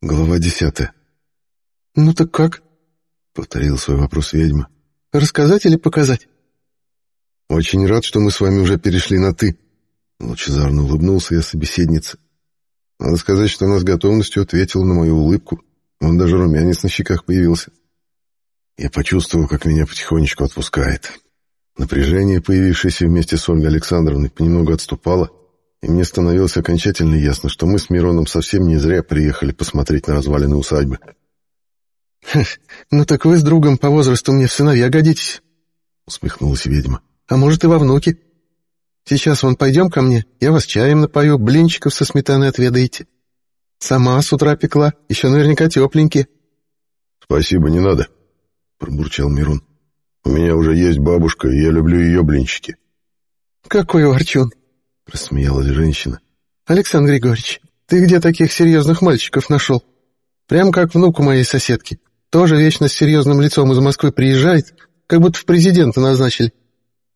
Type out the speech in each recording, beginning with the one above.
Глава десятая. «Ну так как?» — повторил свой вопрос ведьма. «Рассказать или показать?» «Очень рад, что мы с вами уже перешли на «ты». Лучезарно улыбнулся я собеседнице. Надо сказать, что она с готовностью ответила на мою улыбку. Он даже румянец на щеках появился. Я почувствовал, как меня потихонечку отпускает. Напряжение, появившееся вместе с Ольгой Александровной, понемногу отступало, и мне становилось окончательно ясно, что мы с Мироном совсем не зря приехали посмотреть на развалины усадьбы. «Ну так вы с другом по возрасту мне в сыновья годитесь», — усмехнулась ведьма. «А может, и во внуки. Сейчас вон пойдем ко мне, я вас чаем напою, блинчиков со сметаной отведаете. Сама с утра пекла, еще наверняка тепленькие». «Спасибо, не надо», — пробурчал Мирон. «У меня уже есть бабушка, и я люблю ее блинчики». «Какой ворчун!» — рассмеялась женщина. «Александр Григорьевич, ты где таких серьезных мальчиков нашел? Прям как внук у моей соседки. Тоже вечно с серьезным лицом из Москвы приезжает, как будто в президента назначили».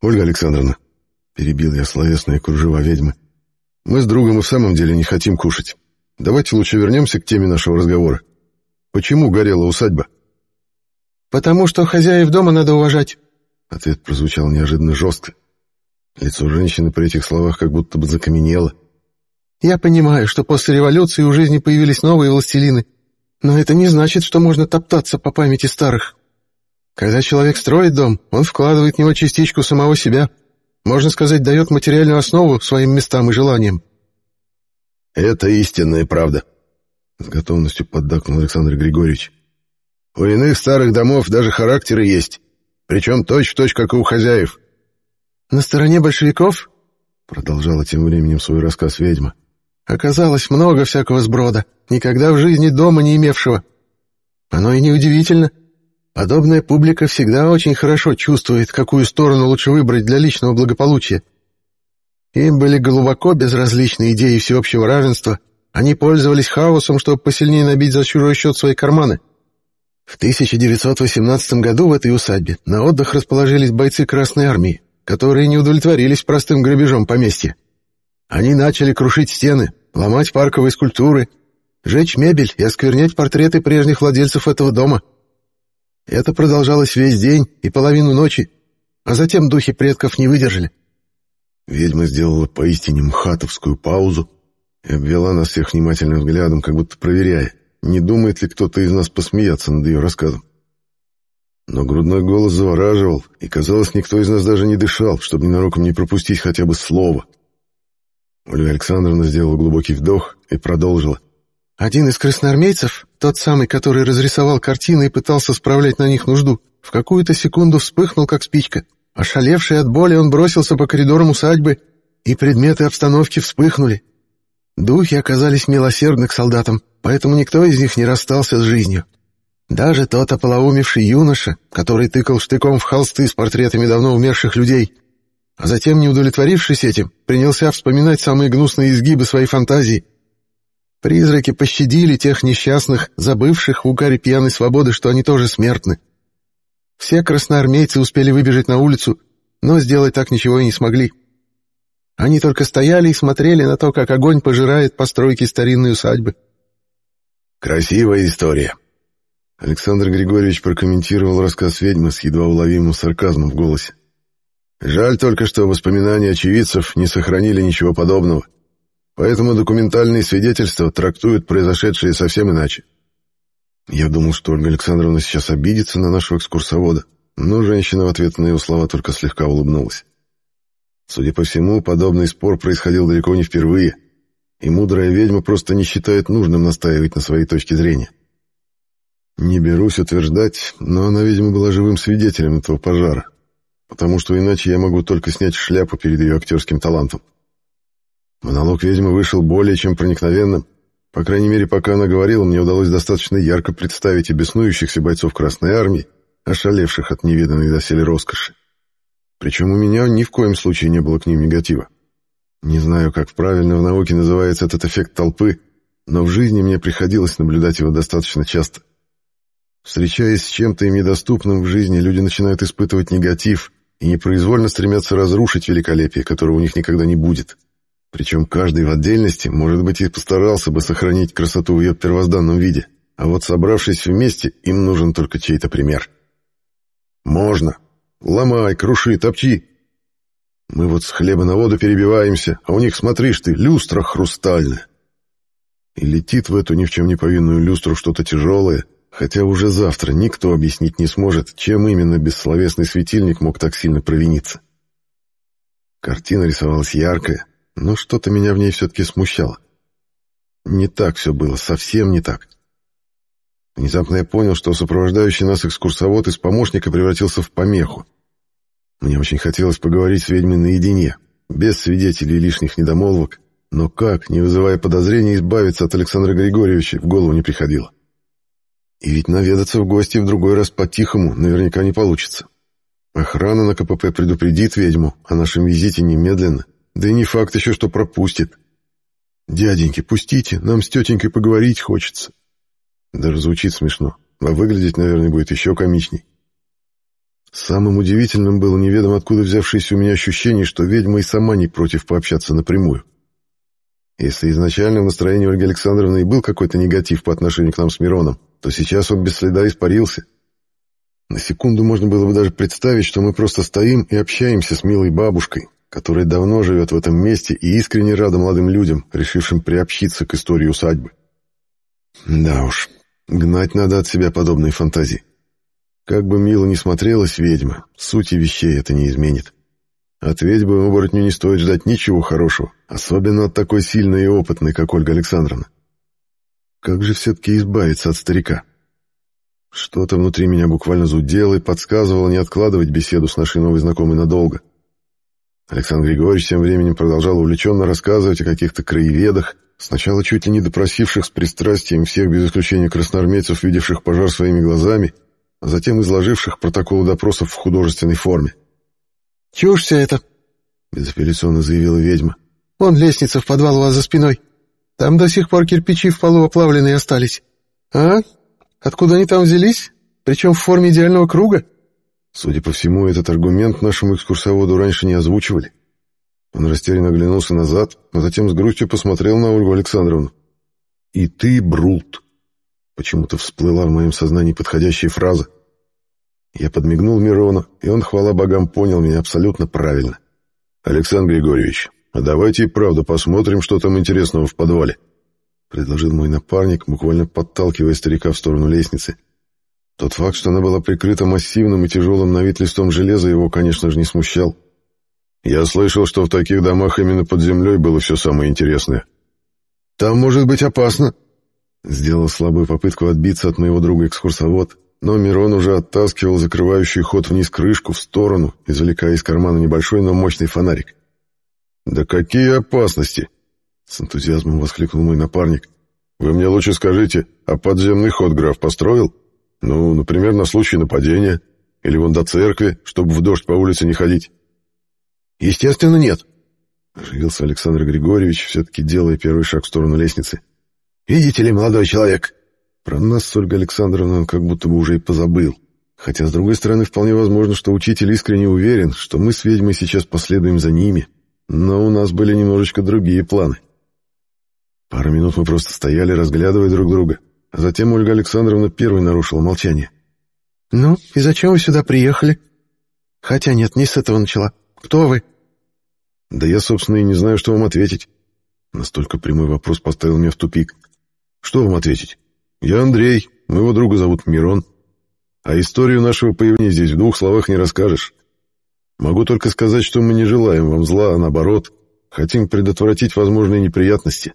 «Ольга Александровна», — перебил я словесные кружева ведьмы, — «мы с другом и в самом деле не хотим кушать. Давайте лучше вернемся к теме нашего разговора. Почему горела усадьба?» «Потому что хозяев дома надо уважать», — ответ прозвучал неожиданно жестко. Лицо женщины при этих словах как будто бы закаменело. «Я понимаю, что после революции у жизни появились новые властелины, но это не значит, что можно топтаться по памяти старых. Когда человек строит дом, он вкладывает в него частичку самого себя, можно сказать, дает материальную основу своим местам и желаниям». «Это истинная правда», — с готовностью поддакнул Александр Григорьевич. «У иных старых домов даже характеры есть, причем точь-в-точь, точь, как и у хозяев». На стороне большевиков, продолжала тем временем свой рассказ ведьма, оказалось много всякого сброда, никогда в жизни дома не имевшего. Оно и неудивительно. Подобная публика всегда очень хорошо чувствует, какую сторону лучше выбрать для личного благополучия. Им были глубоко безразличны идеи всеобщего равенства, они пользовались хаосом, чтобы посильнее набить за чужой счет свои карманы. В 1918 году в этой усадьбе на отдых расположились бойцы Красной Армии которые не удовлетворились простым грабежом поместья. Они начали крушить стены, ломать парковые скульптуры, жечь мебель и осквернять портреты прежних владельцев этого дома. Это продолжалось весь день и половину ночи, а затем духи предков не выдержали. Ведьма сделала поистине мхатовскую паузу и обвела нас всех внимательным взглядом, как будто проверяя, не думает ли кто-то из нас посмеяться над ее рассказом. Но грудной голос завораживал, и, казалось, никто из нас даже не дышал, чтобы ненароком не пропустить хотя бы слово. Ольга Александровна сделала глубокий вдох и продолжила. «Один из красноармейцев, тот самый, который разрисовал картины и пытался справлять на них нужду, в какую-то секунду вспыхнул, как спичка. Ошалевший от боли, он бросился по коридорам усадьбы, и предметы обстановки вспыхнули. Духи оказались милосердны к солдатам, поэтому никто из них не расстался с жизнью. Даже тот ополоумевший юноша, который тыкал штыком в холсты с портретами давно умерших людей, а затем, не удовлетворившись этим, принялся вспоминать самые гнусные изгибы своей фантазии. Призраки пощадили тех несчастных, забывших в угаре пьяной свободы, что они тоже смертны. Все красноармейцы успели выбежать на улицу, но сделать так ничего и не смогли. Они только стояли и смотрели на то, как огонь пожирает постройки старинной усадьбы. «Красивая история», Александр Григорьевич прокомментировал рассказ ведьмы с едва уловимым сарказмом в голосе. Жаль только, что воспоминания очевидцев не сохранили ничего подобного. Поэтому документальные свидетельства трактуют произошедшее совсем иначе. Я думал, что Ольга Александровна сейчас обидится на нашего экскурсовода, но женщина в ответ на его слова только слегка улыбнулась. Судя по всему, подобный спор происходил далеко не впервые, и мудрая ведьма просто не считает нужным настаивать на своей точке зрения. Не берусь утверждать, но она, видимо, была живым свидетелем этого пожара, потому что иначе я могу только снять шляпу перед ее актерским талантом. Монолог ведьмы вышел более чем проникновенным. По крайней мере, пока она говорила, мне удалось достаточно ярко представить и беснующихся бойцов Красной Армии, ошалевших от невиданной доселе роскоши. Причем у меня ни в коем случае не было к ним негатива. Не знаю, как правильно в науке называется этот эффект толпы, но в жизни мне приходилось наблюдать его достаточно часто. Встречаясь с чем-то им недоступным в жизни, люди начинают испытывать негатив и непроизвольно стремятся разрушить великолепие, которого у них никогда не будет. Причем каждый в отдельности, может быть, и постарался бы сохранить красоту в ее первозданном виде. А вот собравшись вместе, им нужен только чей-то пример. Можно. Ломай, круши, топчи. Мы вот с хлеба на воду перебиваемся, а у них, смотришь ты, люстра хрустальная. И летит в эту ни в чем не повинную люстру что-то тяжелое, хотя уже завтра никто объяснить не сможет, чем именно бессловесный светильник мог так сильно провиниться. Картина рисовалась яркая, но что-то меня в ней все-таки смущало. Не так все было, совсем не так. Внезапно я понял, что сопровождающий нас экскурсовод из помощника превратился в помеху. Мне очень хотелось поговорить с ведьмой наедине, без свидетелей и лишних недомолвок, но как, не вызывая подозрений, избавиться от Александра Григорьевича, в голову не приходило. И ведь наведаться в гости в другой раз по-тихому наверняка не получится. Охрана на КПП предупредит ведьму о нашем визите немедленно, да и не факт еще, что пропустит. «Дяденьки, пустите, нам с тетенькой поговорить хочется». Даже звучит смешно, а выглядеть, наверное, будет еще комичней. Самым удивительным было неведомо откуда взявшееся у меня ощущение, что ведьма и сама не против пообщаться напрямую. Если изначально в настроении Ольги Александровны и был какой-то негатив по отношению к нам с Мироном, то сейчас он без следа испарился. На секунду можно было бы даже представить, что мы просто стоим и общаемся с милой бабушкой, которая давно живет в этом месте и искренне рада молодым людям, решившим приобщиться к истории усадьбы. Да уж, гнать надо от себя подобные фантазии. Как бы мило ни смотрелась ведьма, сути вещей это не изменит. От ведьмы оборотню не стоит ждать ничего хорошего, особенно от такой сильной и опытной, как Ольга Александровна. Как же все-таки избавиться от старика? Что-то внутри меня буквально зудело и подсказывало не откладывать беседу с нашей новой знакомой надолго. Александр Григорьевич тем временем продолжал увлеченно рассказывать о каких-то краеведах, сначала чуть ли не допросивших с пристрастием всех без исключения красноармейцев, видевших пожар своими глазами, а затем изложивших протоколы допросов в художественной форме. «Чушь вся это!» — безапелляционно заявила ведьма. «Вон лестница в подвал у вас за спиной. Там до сих пор кирпичи в полу оплавленные остались. А? Откуда они там взялись? Причем в форме идеального круга?» Судя по всему, этот аргумент нашему экскурсоводу раньше не озвучивали. Он растерянно оглянулся назад, а затем с грустью посмотрел на Ольгу Александровну. «И ты, Брут!» Почему-то всплыла в моем сознании подходящая фраза. Я подмигнул Мирону, и он, хвала богам, понял меня абсолютно правильно. «Александр Григорьевич, а давайте и правда посмотрим, что там интересного в подвале», — предложил мой напарник, буквально подталкивая старика в сторону лестницы. Тот факт, что она была прикрыта массивным и тяжелым на вид листом железа, его, конечно же, не смущал. Я слышал, что в таких домах именно под землей было все самое интересное. «Там может быть опасно», — сделал слабую попытку отбиться от моего друга экскурсовод, но Мирон уже оттаскивал закрывающий ход вниз крышку в сторону, извлекая из кармана небольшой, но мощный фонарик. «Да какие опасности!» — с энтузиазмом воскликнул мой напарник. «Вы мне лучше скажите, а подземный ход граф построил? Ну, например, на случай нападения, или вон до церкви, чтобы в дождь по улице не ходить?» «Естественно, нет», — оживился Александр Григорьевич, все-таки делая первый шаг в сторону лестницы. «Видите ли, молодой человек, про нас с Ольгой Александровной он как будто бы уже и позабыл. Хотя, с другой стороны, вполне возможно, что учитель искренне уверен, что мы с ведьмой сейчас последуем за ними. Но у нас были немножечко другие планы. Пару минут мы просто стояли, разглядывая друг друга. А затем Ольга Александровна первой нарушила молчание. «Ну, и зачем вы сюда приехали?» «Хотя нет, не с этого начала. Кто вы?» «Да я, собственно, и не знаю, что вам ответить». Настолько прямой вопрос поставил меня в тупик. «Что вам ответить? «Я Андрей, моего друга зовут Мирон. А историю нашего появления здесь в двух словах не расскажешь. Могу только сказать, что мы не желаем вам зла, а наоборот, хотим предотвратить возможные неприятности».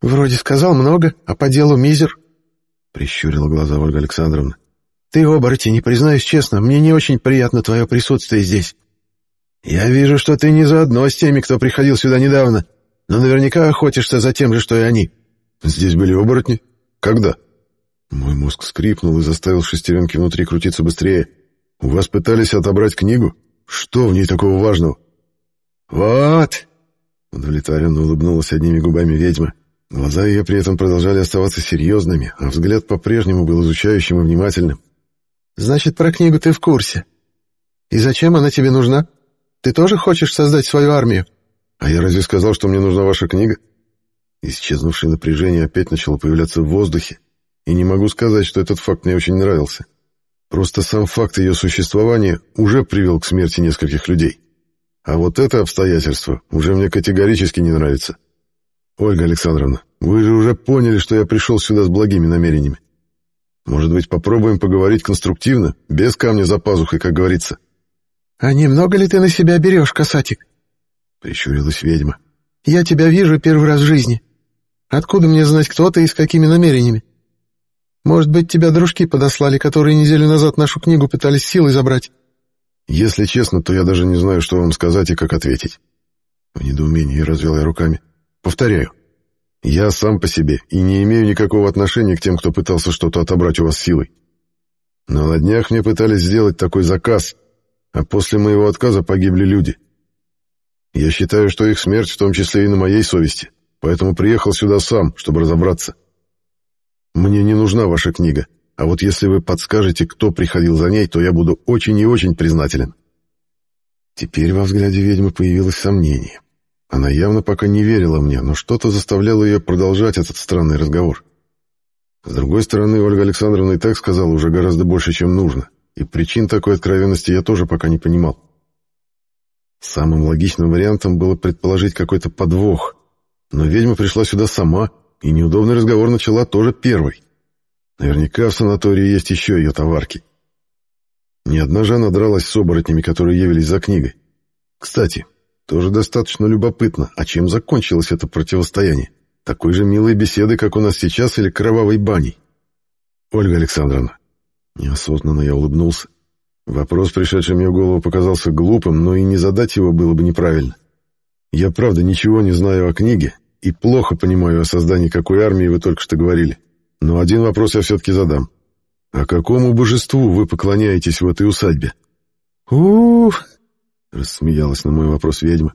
«Вроде сказал много, а по делу мизер», — прищурила глаза Ольга Александровна. «Ты, оборотень, не признаюсь честно, мне не очень приятно твое присутствие здесь. Я вижу, что ты не заодно с теми, кто приходил сюда недавно, но наверняка охотишься за тем же, что и они». «Здесь были оборотни?» Когда? Мой мозг скрипнул и заставил шестеренки внутри крутиться быстрее. У вас пытались отобрать книгу? Что в ней такого важного? Вот! Удовлетворенно улыбнулась одними губами ведьма. Глаза ее при этом продолжали оставаться серьезными, а взгляд по-прежнему был изучающим и внимательным. «Значит, про книгу ты в курсе. И зачем она тебе нужна? Ты тоже хочешь создать свою армию? А я разве сказал, что мне нужна ваша книга? Исчезнувшее напряжение опять начало появляться в воздухе, и не могу сказать, что этот факт мне очень нравился. Просто сам факт ее существования уже привел к смерти нескольких людей. А вот это обстоятельство уже мне категорически не нравится. Ольга Александровна, вы же уже поняли, что я пришел сюда с благими намерениями. Может быть, попробуем поговорить конструктивно, без камня за пазухой, как говорится. — А немного ли ты на себя берешь, касатик? — прищурилась ведьма. — Я тебя вижу первый раз в жизни. Откуда мне знать, кто ты и с какими намерениями? Может быть, тебя дружки подослали, которые неделю назад нашу книгу пытались силой забрать? Если честно, то я даже не знаю, что вам сказать и как ответить. В недоумении развел я руками. Повторяю, я сам по себе и не имею никакого отношения к тем, кто пытался что-то отобрать у вас силой. Но на днях мне пытались сделать такой заказ, а после моего отказа погибли люди. Я считаю, что их смерть в том числе и на моей совести, поэтому приехал сюда сам, чтобы разобраться. Мне не нужна ваша книга, а вот если вы подскажете, кто приходил за ней, то я буду очень и очень признателен. Теперь во взгляде ведьмы появилось сомнение. Она явно пока не верила мне, но что-то заставляло ее продолжать этот странный разговор. С другой стороны, Ольга Александровна и так сказала уже гораздо больше, чем нужно, и причин такой откровенности я тоже пока не понимал. Самым логичным вариантом было предположить какой-то подвох, но ведьма пришла сюда сама, и неудобный разговор начала тоже первой. Наверняка в санатории есть еще ее товарки. Ни одна же она дралась с оборотнями, которые явились за книгой. Кстати, тоже достаточно любопытно, а чем закончилось это противостояние? Такой же милой беседой, как у нас сейчас, или кровавой баней? Ольга Александровна. Неосознанно я улыбнулся. Вопрос, пришедший мне в голову, показался глупым, но и не задать его было бы неправильно. Я, правда, ничего не знаю о книге и плохо понимаю о создании какой армии вы только что говорили. Но один вопрос я все-таки задам. А какому божеству вы поклоняетесь в этой усадьбе? Ух, Рассмеялась на мой вопрос ведьма.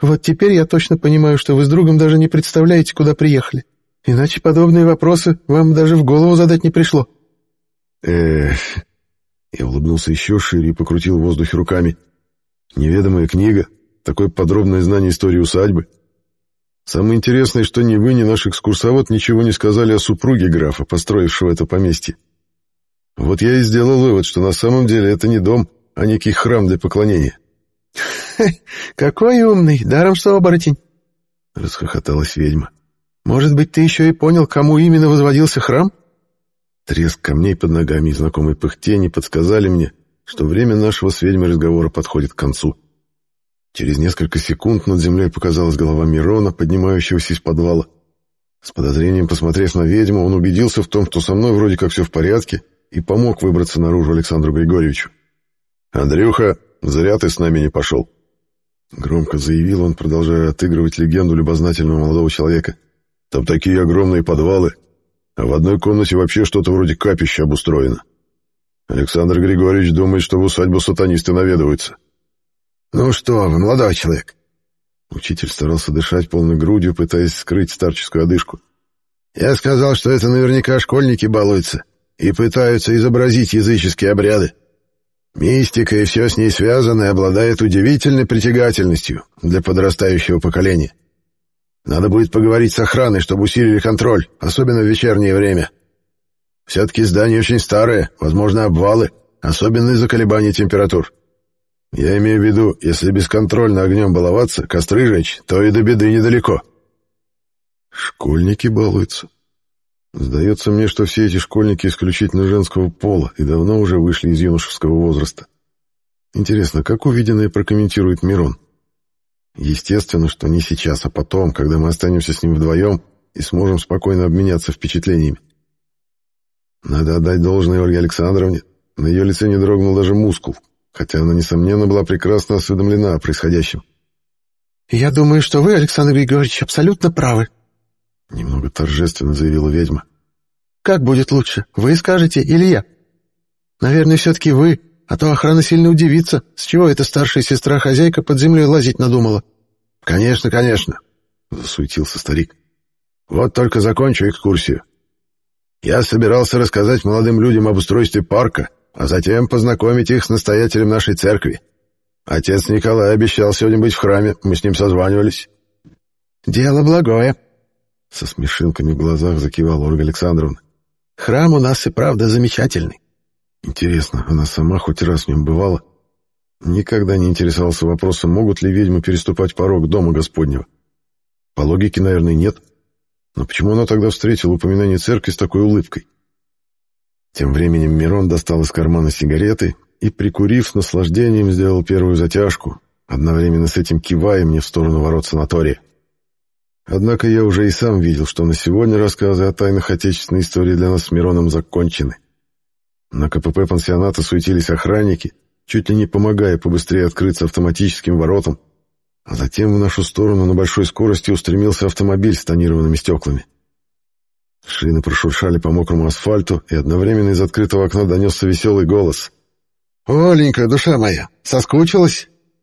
«Вот теперь я точно понимаю, что вы с другом даже не представляете, куда приехали. Иначе подобные вопросы вам даже в голову задать не пришло». Эх... Я улыбнулся еще шире и покрутил в воздухе руками. Неведомая книга, такое подробное знание истории усадьбы. Самое интересное, что ни вы, ни наш экскурсовод ничего не сказали о супруге графа, построившего это поместье. Вот я и сделал вывод, что на самом деле это не дом, а некий храм для поклонения. «Какой умный, даром что оборотень!» — расхохоталась ведьма. «Может быть, ты еще и понял, кому именно возводился храм?» Треск камней под ногами и знакомые пыхтени подсказали мне, что время нашего с ведьмой разговора подходит к концу. Через несколько секунд над землей показалась голова Мирона, поднимающегося из подвала. С подозрением посмотрев на ведьму, он убедился в том, что со мной вроде как все в порядке, и помог выбраться наружу Александру Григорьевичу. «Андрюха, зря ты с нами не пошел», Громко заявил он, продолжая отыгрывать легенду любознательного молодого человека. «Там такие огромные подвалы, а в одной комнате вообще что-то вроде капища обустроено. Александр Григорьевич думает, что в усадьбу сатанисты наведываются». «Ну что вы, молодой человек!» Учитель старался дышать полной грудью, пытаясь скрыть старческую одышку. «Я сказал, что это наверняка школьники балуются и пытаются изобразить языческие обряды. Мистика и все с ней связанное обладает удивительной притягательностью для подрастающего поколения. Надо будет поговорить с охраной, чтобы усилили контроль, особенно в вечернее время. Все-таки здание очень старое, возможно, обвалы, особенно из-за колебаний температур. Я имею в виду, если бесконтрольно огнем баловаться, костры жечь, то и до беды недалеко. Школьники балуются. Сдается мне, что все эти школьники исключительно женского пола и давно уже вышли из юношеского возраста. Интересно, как увиденное прокомментирует Мирон? Естественно, что не сейчас, а потом, когда мы останемся с ним вдвоем и сможем спокойно обменяться впечатлениями. Надо отдать должное Ольге Александровне. На ее лице не дрогнул даже мускул, хотя она, несомненно, была прекрасно осведомлена о происходящем. «Я думаю, что вы, Александр Григорьевич, абсолютно правы», Немного торжественно заявила ведьма. «Как будет лучше, вы скажете или я? Наверное, все-таки вы, а то охрана сильно удивится, с чего эта старшая сестра-хозяйка под землей лазить надумала». «Конечно, конечно», — засуетился старик. «Вот только закончу экскурсию. Я собирался рассказать молодым людям об устройстве парка, а затем познакомить их с настоятелем нашей церкви. Отец Николай обещал сегодня быть в храме, мы с ним созванивались». «Дело благое», — со смешинками в глазах закивала Ольга Александровна. «Храм у нас и правда замечательный». Интересно, она сама хоть раз в нем бывала? Никогда не интересовался вопросом, могут ли ведьмы переступать порог дома Господнего. По логике, наверное, нет. Но почему она тогда встретила упоминание церкви с такой улыбкой? Тем временем Мирон достал из кармана сигареты и, прикурив с наслаждением, сделал первую затяжку, одновременно с этим кивая мне в сторону ворот санатория. Однако я уже и сам видел, что на сегодня рассказы о тайнах отечественной истории для нас с Мироном закончены. На КПП пансионата суетились охранники, чуть ли не помогая побыстрее открыться автоматическим воротам, а затем в нашу сторону на большой скорости устремился автомобиль с тонированными стеклами. Шины прошуршали по мокрому асфальту, и одновременно из открытого окна донесся веселый голос. «Оленька, душа моя, соскучилась?»